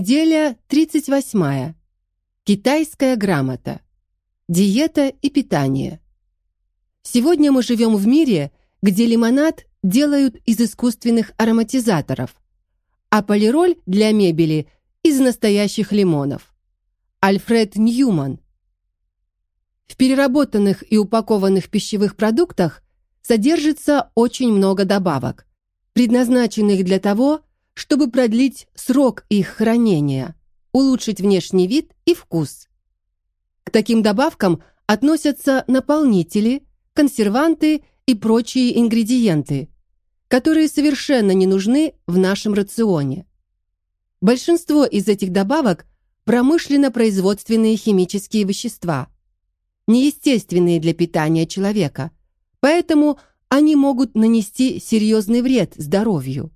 Неделя 38. Китайская грамота. Диета и питание. Сегодня мы живем в мире, где лимонад делают из искусственных ароматизаторов, а полироль для мебели из настоящих лимонов. Альфред Ньюман. В переработанных и упакованных пищевых продуктах содержится очень много добавок, предназначенных для того, чтобы продлить срок их хранения, улучшить внешний вид и вкус. К таким добавкам относятся наполнители, консерванты и прочие ингредиенты, которые совершенно не нужны в нашем рационе. Большинство из этих добавок промышленно-производственные химические вещества, неестественные для питания человека, поэтому они могут нанести серьезный вред здоровью.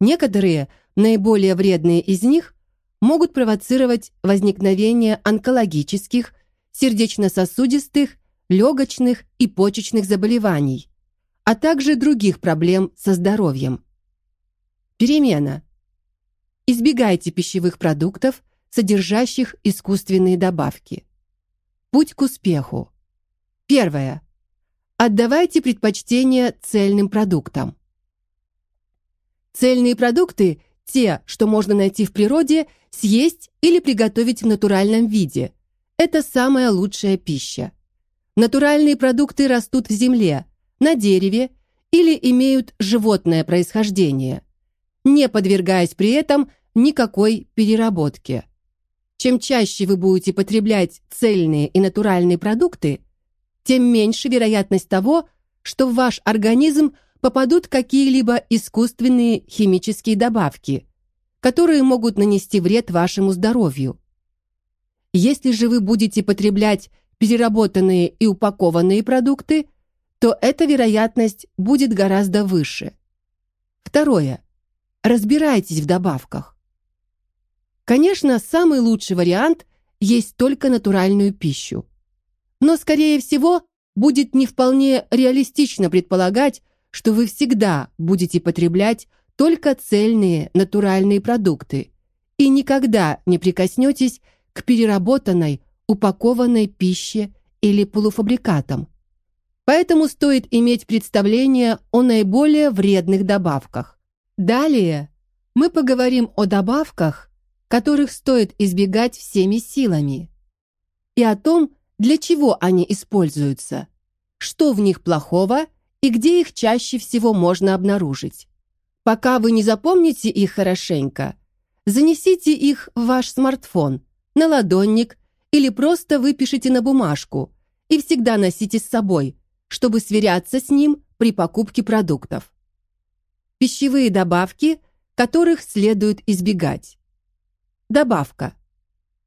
Некоторые, наиболее вредные из них, могут провоцировать возникновение онкологических, сердечно-сосудистых, легочных и почечных заболеваний, а также других проблем со здоровьем. Перемена. Избегайте пищевых продуктов, содержащих искусственные добавки. Путь к успеху. Первое. Отдавайте предпочтение цельным продуктам. Цельные продукты – те, что можно найти в природе, съесть или приготовить в натуральном виде. Это самая лучшая пища. Натуральные продукты растут в земле, на дереве или имеют животное происхождение, не подвергаясь при этом никакой переработке. Чем чаще вы будете потреблять цельные и натуральные продукты, тем меньше вероятность того, что в ваш организм попадут какие-либо искусственные химические добавки, которые могут нанести вред вашему здоровью. Если же вы будете потреблять переработанные и упакованные продукты, то эта вероятность будет гораздо выше. Второе. Разбирайтесь в добавках. Конечно, самый лучший вариант есть только натуральную пищу. Но, скорее всего, будет не вполне реалистично предполагать, что вы всегда будете потреблять только цельные натуральные продукты и никогда не прикоснетесь к переработанной, упакованной пище или полуфабрикатам. Поэтому стоит иметь представление о наиболее вредных добавках. Далее мы поговорим о добавках, которых стоит избегать всеми силами, и о том, для чего они используются, что в них плохого и где их чаще всего можно обнаружить. Пока вы не запомните их хорошенько, занесите их в ваш смартфон, на ладонник или просто выпишите на бумажку и всегда носите с собой, чтобы сверяться с ним при покупке продуктов. Пищевые добавки, которых следует избегать. Добавка.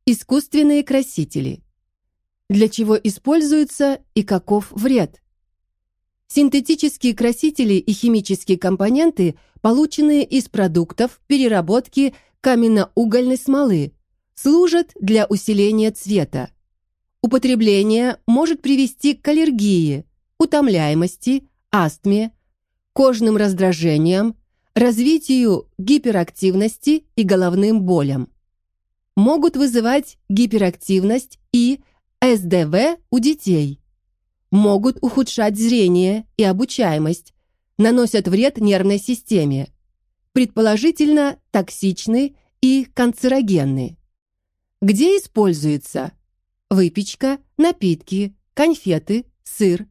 Искусственные красители. Для чего используются и каков вред? Синтетические красители и химические компоненты, полученные из продуктов переработки каменно-угольной смолы, служат для усиления цвета. Употребление может привести к аллергии, утомляемости, астме, кожным раздражениям, развитию гиперактивности и головным болям. Могут вызывать гиперактивность и СДВ у детей могут ухудшать зрение и обучаемость, наносят вред нервной системе, предположительно токсичны и канцерогенны. Где используется выпечка, напитки, конфеты, сыр,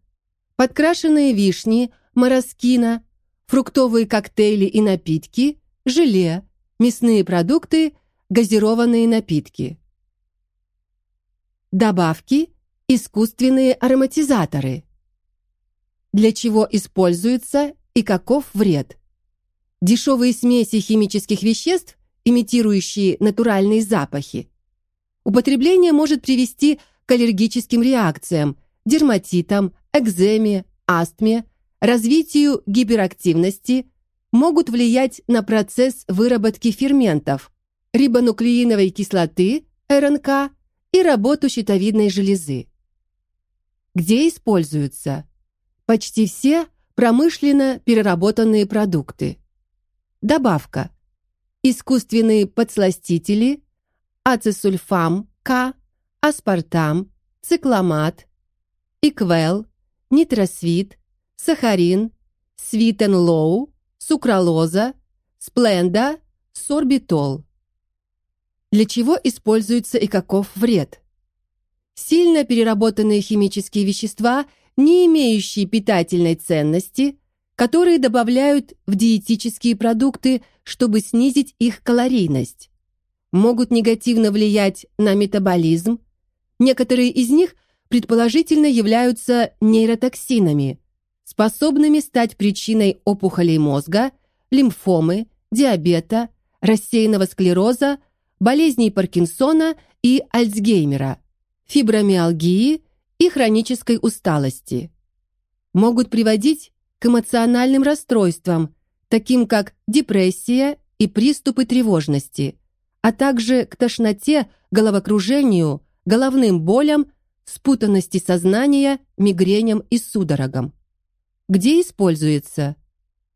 подкрашенные вишни, мороскина, фруктовые коктейли и напитки, желе, мясные продукты, газированные напитки. Добавки Искусственные ароматизаторы. Для чего используются и каков вред? Дешевые смеси химических веществ, имитирующие натуральные запахи. Употребление может привести к аллергическим реакциям, дерматитам, экземе, астме, развитию гиперактивности, могут влиять на процесс выработки ферментов, рибонуклеиновой кислоты, РНК, и работу щитовидной железы где используются почти все промышленно переработанные продукты. Добавка. искусственные подсластители, ацесульфам К, аспартам, цикламат, иквел, нитросвит, сахарин, свитенлоу, сукралоза, спленда, сорбитол. Для чего используется и каков вред? Сильно переработанные химические вещества, не имеющие питательной ценности, которые добавляют в диетические продукты, чтобы снизить их калорийность, могут негативно влиять на метаболизм. Некоторые из них предположительно являются нейротоксинами, способными стать причиной опухолей мозга, лимфомы, диабета, рассеянного склероза, болезней Паркинсона и Альцгеймера, фибромиалгии и хронической усталости. Могут приводить к эмоциональным расстройствам, таким как депрессия и приступы тревожности, а также к тошноте, головокружению, головным болям, спутанности сознания, мигреням и судорогам. Где используется?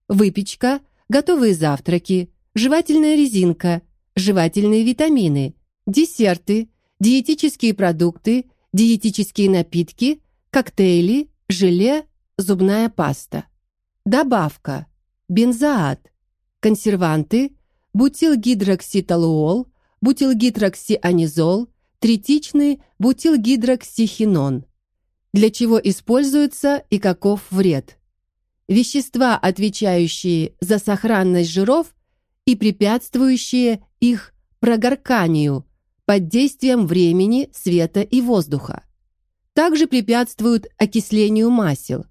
Выпечка, готовые завтраки, жевательная резинка, жевательные витамины, десерты, диетические продукты, диетические напитки, коктейли, желе, зубная паста. Добавка. Бензоат. Консерванты. Бутилгидрокситолуол, бутилгидроксианизол, третичный бутилгидроксихинон. Для чего используется и каков вред? Вещества, отвечающие за сохранность жиров и препятствующие их прогорканию под действием времени, света и воздуха. Также препятствуют окислению масел.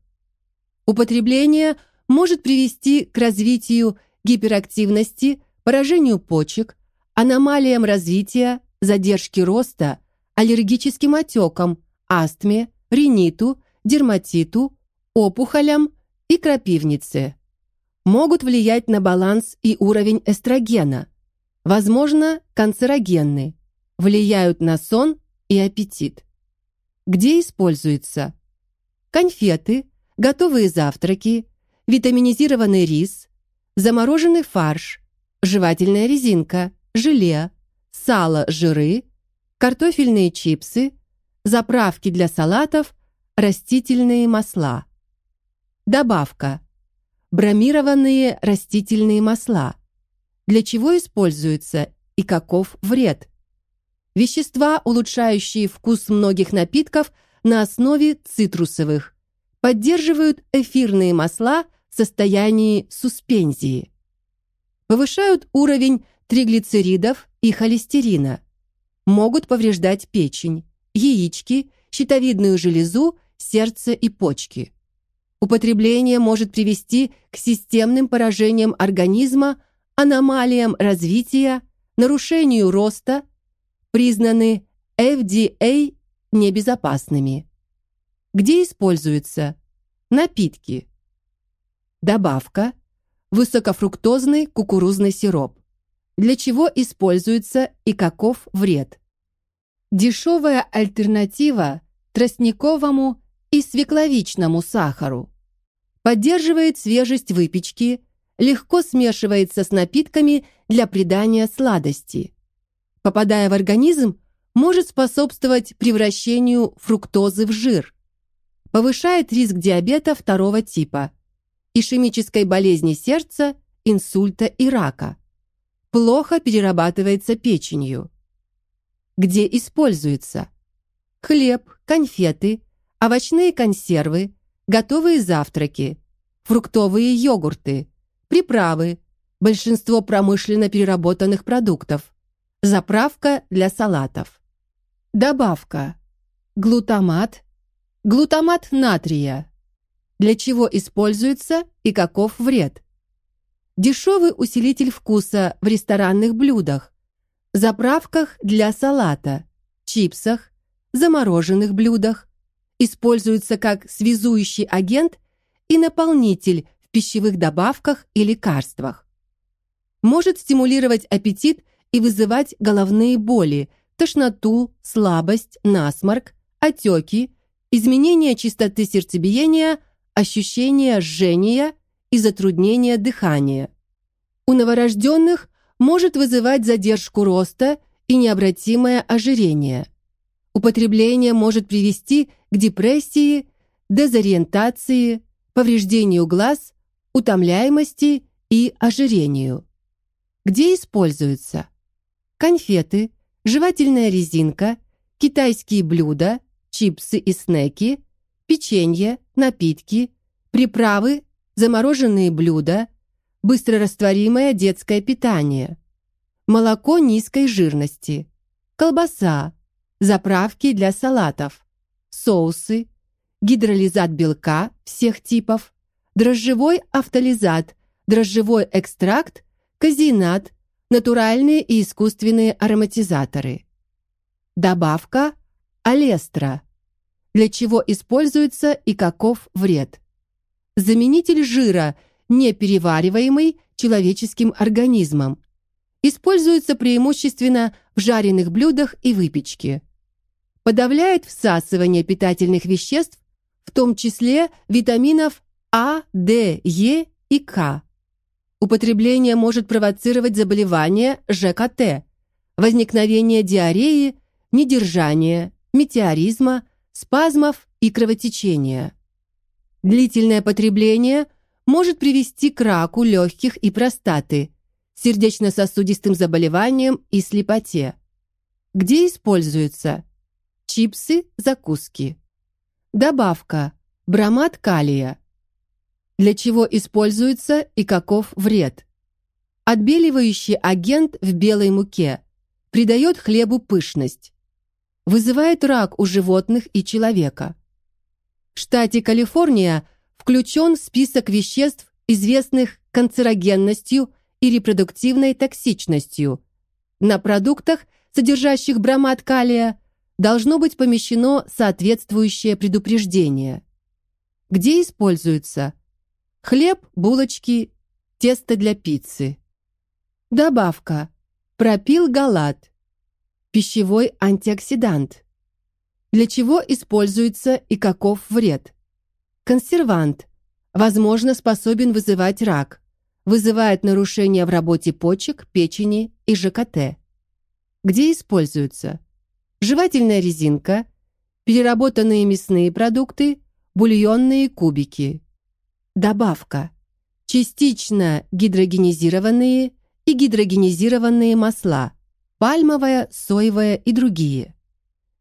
Употребление может привести к развитию гиперактивности, поражению почек, аномалиям развития, задержке роста, аллергическим отекам, астме, риниту, дерматиту, опухолям и крапивнице. Могут влиять на баланс и уровень эстрогена. Возможно, канцерогенны. Влияют на сон и аппетит. Где используется? Конфеты, готовые завтраки, витаминизированный рис, замороженный фарш, жевательная резинка, желе, сало, жиры, картофельные чипсы, заправки для салатов, растительные масла. Добавка. Бромированные растительные масла. Для чего используются и каков вред? Вещества, улучшающие вкус многих напитков на основе цитрусовых, поддерживают эфирные масла в состоянии суспензии. Повышают уровень триглицеридов и холестерина. Могут повреждать печень, яички, щитовидную железу, сердце и почки. Употребление может привести к системным поражениям организма, аномалиям развития, нарушению роста, признаны FDA небезопасными где используются напитки. Добавка высокофруктозный кукурузный сироп. Для чего используется и каков вред? Дешевая альтернатива тростниковому и свекловичному сахару. Поддерживает свежесть выпечки, легко смешивается с напитками для придания сладости. Попадая в организм, может способствовать превращению фруктозы в жир – повышает риск диабета второго типа, ишемической болезни сердца, инсульта и рака. Плохо перерабатывается печенью. Где используется? Хлеб, конфеты, овощные консервы, готовые завтраки, фруктовые йогурты, приправы, большинство промышленно переработанных продуктов, заправка для салатов. Добавка. Глутамат, Глутамат натрия. Для чего используется и каков вред? Дешевый усилитель вкуса в ресторанных блюдах, заправках для салата, чипсах, замороженных блюдах. Используется как связующий агент и наполнитель в пищевых добавках и лекарствах. Может стимулировать аппетит и вызывать головные боли, тошноту, слабость, насморк, отеки, изменение частоты сердцебиения, ощущение жжения и затруднение дыхания. У новорожденных может вызывать задержку роста и необратимое ожирение. Употребление может привести к депрессии, дезориентации, повреждению глаз, утомляемости и ожирению. Где используются? Конфеты, жевательная резинка, китайские блюда, чипсы и снеки, печенье, напитки, приправы, замороженные блюда, быстрорастворимое детское питание, молоко низкой жирности, колбаса, заправки для салатов, соусы, гидролизат белка всех типов, дрожжевой автолизат, дрожжевой экстракт, казинат, натуральные и искусственные ароматизаторы. Добавка алестра. Для чего используется и каков вред? Заменитель жира, не перевариваемый человеческим организмом. Используется преимущественно в жареных блюдах и выпечке. Подавляет всасывание питательных веществ, в том числе витаминов А, Д, Е и К. Употребление может провоцировать заболевания ЖКТ, возникновение диареи, недержания, метеоризма, спазмов и кровотечения. Длительное потребление может привести к раку легких и простаты, сердечно-сосудистым заболеваниям и слепоте. Где используются? Чипсы, закуски. Добавка. Бромат калия для чего используется и каков вред. Отбеливающий агент в белой муке придает хлебу пышность. Вызывает рак у животных и человека. В штате Калифорния включен в список веществ, известных канцерогенностью и репродуктивной токсичностью. На продуктах, содержащих бромат калия, должно быть помещено соответствующее предупреждение. Где используется Хлеб, булочки, тесто для пиццы. Добавка. Пропил галат. Пищевой антиоксидант. Для чего используется и каков вред? Консервант. Возможно, способен вызывать рак. Вызывает нарушения в работе почек, печени и ЖКТ. Где используются? Жевательная резинка, переработанные мясные продукты, бульонные кубики. Добавка. Частично гидрогенизированные и гидрогенизированные масла, пальмовое, соевое и другие.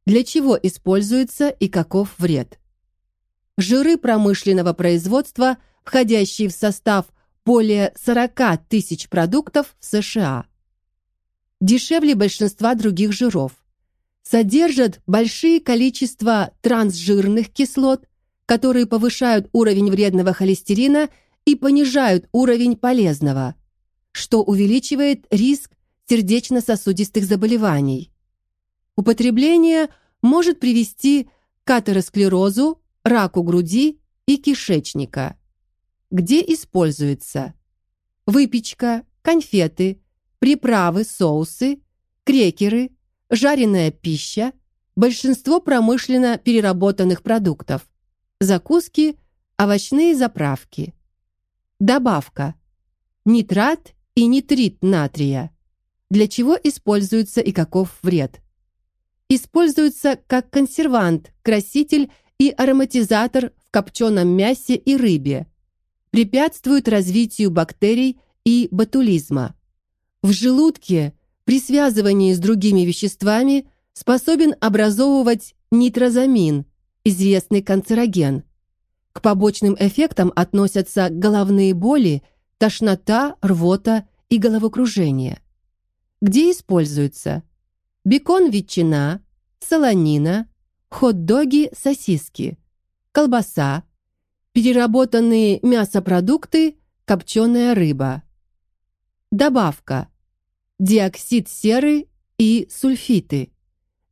Для чего используется и каков вред? Жиры промышленного производства, входящие в состав более 40 тысяч продуктов в США. Дешевле большинства других жиров. Содержат большие количества трансжирных кислот, которые повышают уровень вредного холестерина и понижают уровень полезного, что увеличивает риск сердечно-сосудистых заболеваний. Употребление может привести к атеросклерозу, раку груди и кишечника. Где используется? Выпечка, конфеты, приправы, соусы, крекеры, жареная пища, большинство промышленно переработанных продуктов закуски, овощные заправки. Добавка. Нитрат и нитрит натрия. Для чего используется и каков вред? Используется как консервант, краситель и ароматизатор в копченом мясе и рыбе. Препятствует развитию бактерий и ботулизма. В желудке при связывании с другими веществами способен образовывать нитрозамин, известный канцероген. К побочным эффектам относятся головные боли, тошнота, рвота и головокружение. Где используются? Бекон-ветчина, солонина, хот-доги, сосиски, колбаса, переработанные мясопродукты, копченая рыба. Добавка. Диоксид серы и сульфиты.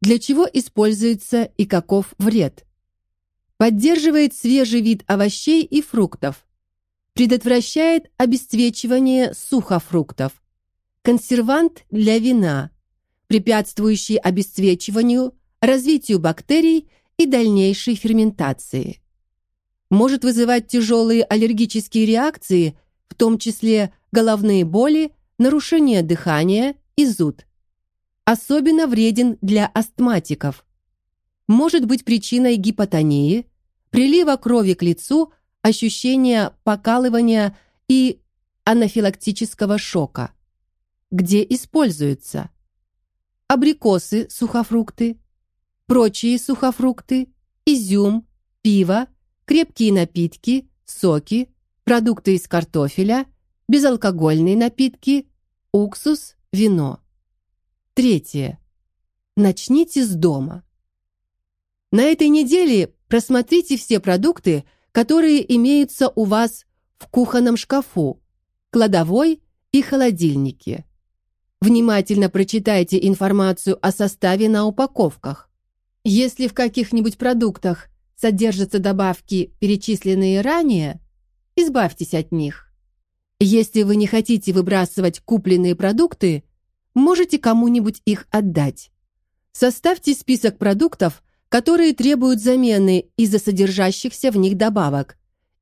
Для чего используется и каков вред? Поддерживает свежий вид овощей и фруктов. Предотвращает обесцвечивание сухофруктов. Консервант для вина, препятствующий обесцвечиванию, развитию бактерий и дальнейшей ферментации. Может вызывать тяжелые аллергические реакции, в том числе головные боли, нарушение дыхания и зуд. Особенно вреден для астматиков. Может быть причиной гипотонии, прилива крови к лицу, ощущения покалывания и анафилактического шока. Где используются абрикосы, сухофрукты, прочие сухофрукты, изюм, пиво, крепкие напитки, соки, продукты из картофеля, безалкогольные напитки, уксус, вино. Третье. Начните с дома. На этой неделе просмотрите все продукты, которые имеются у вас в кухонном шкафу, кладовой и холодильнике. Внимательно прочитайте информацию о составе на упаковках. Если в каких-нибудь продуктах содержатся добавки, перечисленные ранее, избавьтесь от них. Если вы не хотите выбрасывать купленные продукты, можете кому-нибудь их отдать. Составьте список продуктов, которые требуют замены из-за содержащихся в них добавок,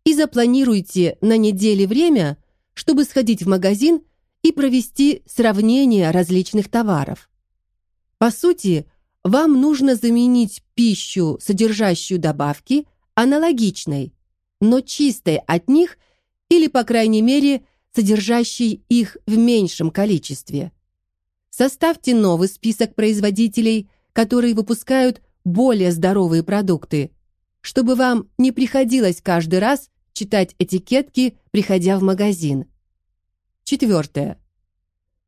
и запланируйте на неделе время, чтобы сходить в магазин и провести сравнение различных товаров. По сути, вам нужно заменить пищу, содержащую добавки, аналогичной, но чистой от них или, по крайней мере, содержащей их в меньшем количестве. Составьте новый список производителей, которые выпускают более здоровые продукты, чтобы вам не приходилось каждый раз читать этикетки, приходя в магазин. Четвертое.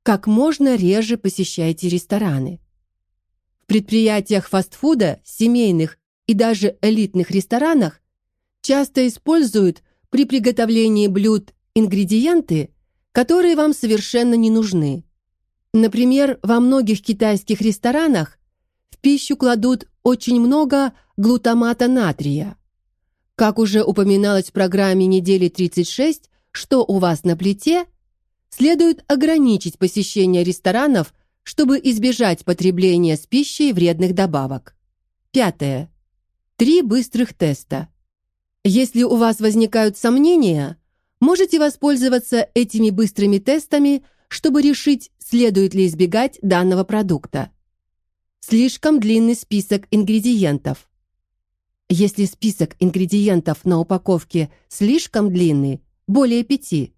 Как можно реже посещайте рестораны. В предприятиях фастфуда, семейных и даже элитных ресторанах часто используют при приготовлении блюд ингредиенты, которые вам совершенно не нужны. Например, во многих китайских ресторанах в пищу кладут очень много глутамата натрия. Как уже упоминалось в программе недели 36, что у вас на плите – следует ограничить посещение ресторанов, чтобы избежать потребления с пищей вредных добавок. Пятое. Три быстрых теста. Если у вас возникают сомнения, можете воспользоваться этими быстрыми тестами, чтобы решить, следует ли избегать данного продукта. Слишком длинный список ингредиентов. Если список ингредиентов на упаковке слишком длинный, более пяти,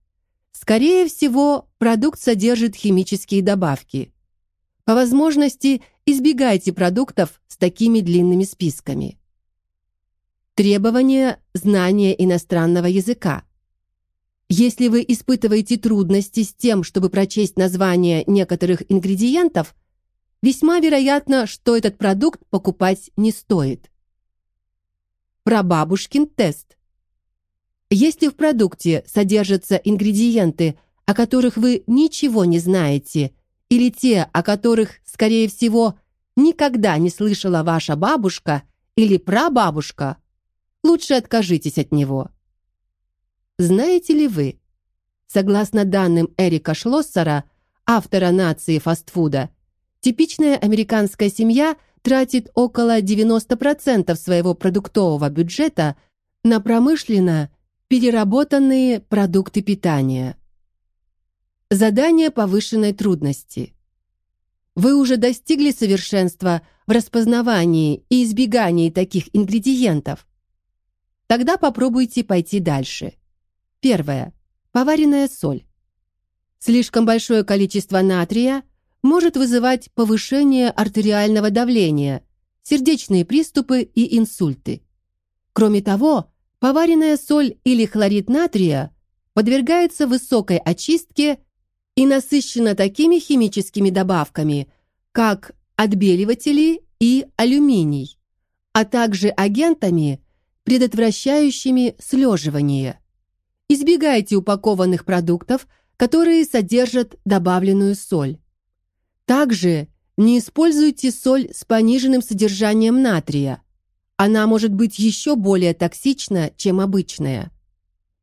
Скорее всего, продукт содержит химические добавки. По возможности избегайте продуктов с такими длинными списками. Требование знания иностранного языка. Если вы испытываете трудности с тем, чтобы прочесть название некоторых ингредиентов, весьма вероятно, что этот продукт покупать не стоит. Прабабушкин тест. Если в продукте содержатся ингредиенты, о которых вы ничего не знаете, или те, о которых, скорее всего, никогда не слышала ваша бабушка или прабабушка, лучше откажитесь от него. Знаете ли вы, согласно данным Эрика Шлоссера, автора нации фастфуда, типичная американская семья тратит около 90% своего продуктового бюджета на промышленное Переработанные продукты питания. Задание повышенной трудности. Вы уже достигли совершенства в распознавании и избегании таких ингредиентов. Тогда попробуйте пойти дальше. Первое. Поваренная соль. Слишком большое количество натрия может вызывать повышение артериального давления, сердечные приступы и инсульты. Кроме того, Поваренная соль или хлорид натрия подвергается высокой очистке и насыщена такими химическими добавками, как отбеливатели и алюминий, а также агентами, предотвращающими слеживание. Избегайте упакованных продуктов, которые содержат добавленную соль. Также не используйте соль с пониженным содержанием натрия – она может быть еще более токсична, чем обычная.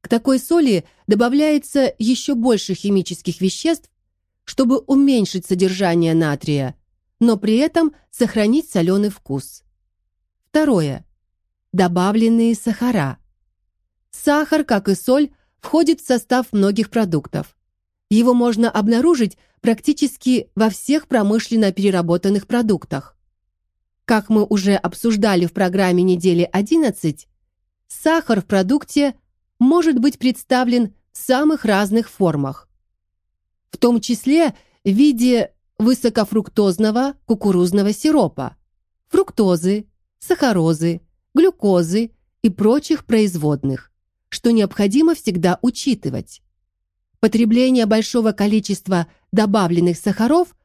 К такой соли добавляется еще больше химических веществ, чтобы уменьшить содержание натрия, но при этом сохранить соленый вкус. Второе. Добавленные сахара. Сахар, как и соль, входит в состав многих продуктов. Его можно обнаружить практически во всех промышленно переработанных продуктах. Как мы уже обсуждали в программе недели 11, сахар в продукте может быть представлен в самых разных формах, в том числе в виде высокофруктозного кукурузного сиропа, фруктозы, сахарозы, глюкозы и прочих производных, что необходимо всегда учитывать. Потребление большого количества добавленных сахаров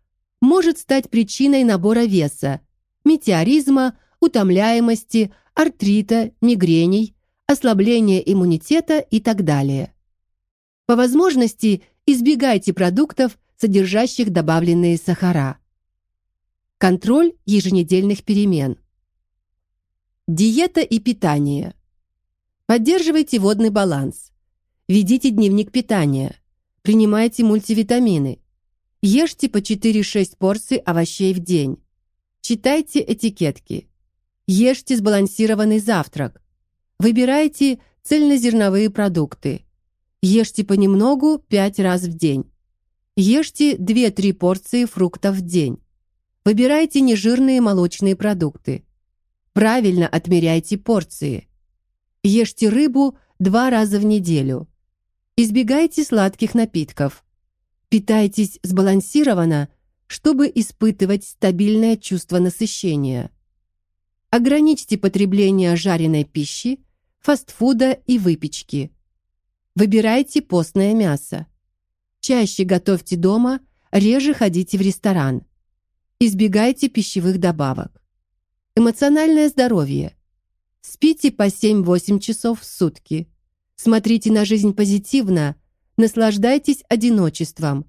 может стать причиной набора веса, метеоризма, утомляемости, артрита, мигрений, ослабления иммунитета и так далее. По возможности избегайте продуктов, содержащих добавленные сахара. Контроль еженедельных перемен. Диета и питание. Поддерживайте водный баланс. Ведите дневник питания. Принимайте мультивитамины. Ешьте по 4-6 порций овощей в день. Читайте этикетки. Ешьте сбалансированный завтрак. Выбирайте цельнозерновые продукты. Ешьте понемногу 5 раз в день. Ешьте 2-3 порции фруктов в день. Выбирайте нежирные молочные продукты. Правильно отмеряйте порции. Ешьте рыбу два раза в неделю. Избегайте сладких напитков. Питайтесь сбалансированно, чтобы испытывать стабильное чувство насыщения. Ограничьте потребление жареной пищи, фастфуда и выпечки. Выбирайте постное мясо. Чаще готовьте дома, реже ходите в ресторан. Избегайте пищевых добавок. Эмоциональное здоровье. Спите по 7-8 часов в сутки. Смотрите на жизнь позитивно, наслаждайтесь одиночеством.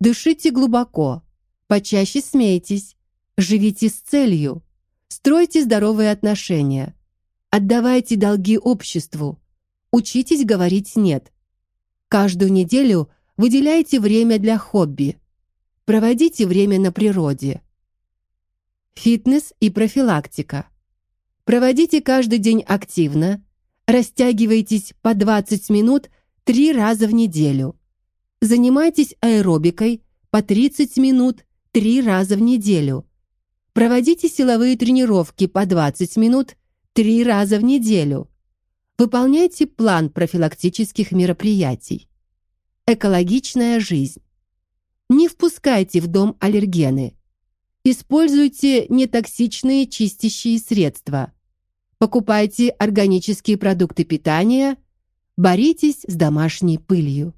Дышите глубоко, почаще смейтесь, живите с целью, стройте здоровые отношения, отдавайте долги обществу, учитесь говорить «нет». Каждую неделю выделяйте время для хобби, проводите время на природе. Фитнес и профилактика. Проводите каждый день активно, растягивайтесь по 20 минут три раза в неделю. Занимайтесь аэробикой по 30 минут три раза в неделю. Проводите силовые тренировки по 20 минут три раза в неделю. Выполняйте план профилактических мероприятий. Экологичная жизнь. Не впускайте в дом аллергены. Используйте нетоксичные чистящие средства. Покупайте органические продукты питания. Боритесь с домашней пылью.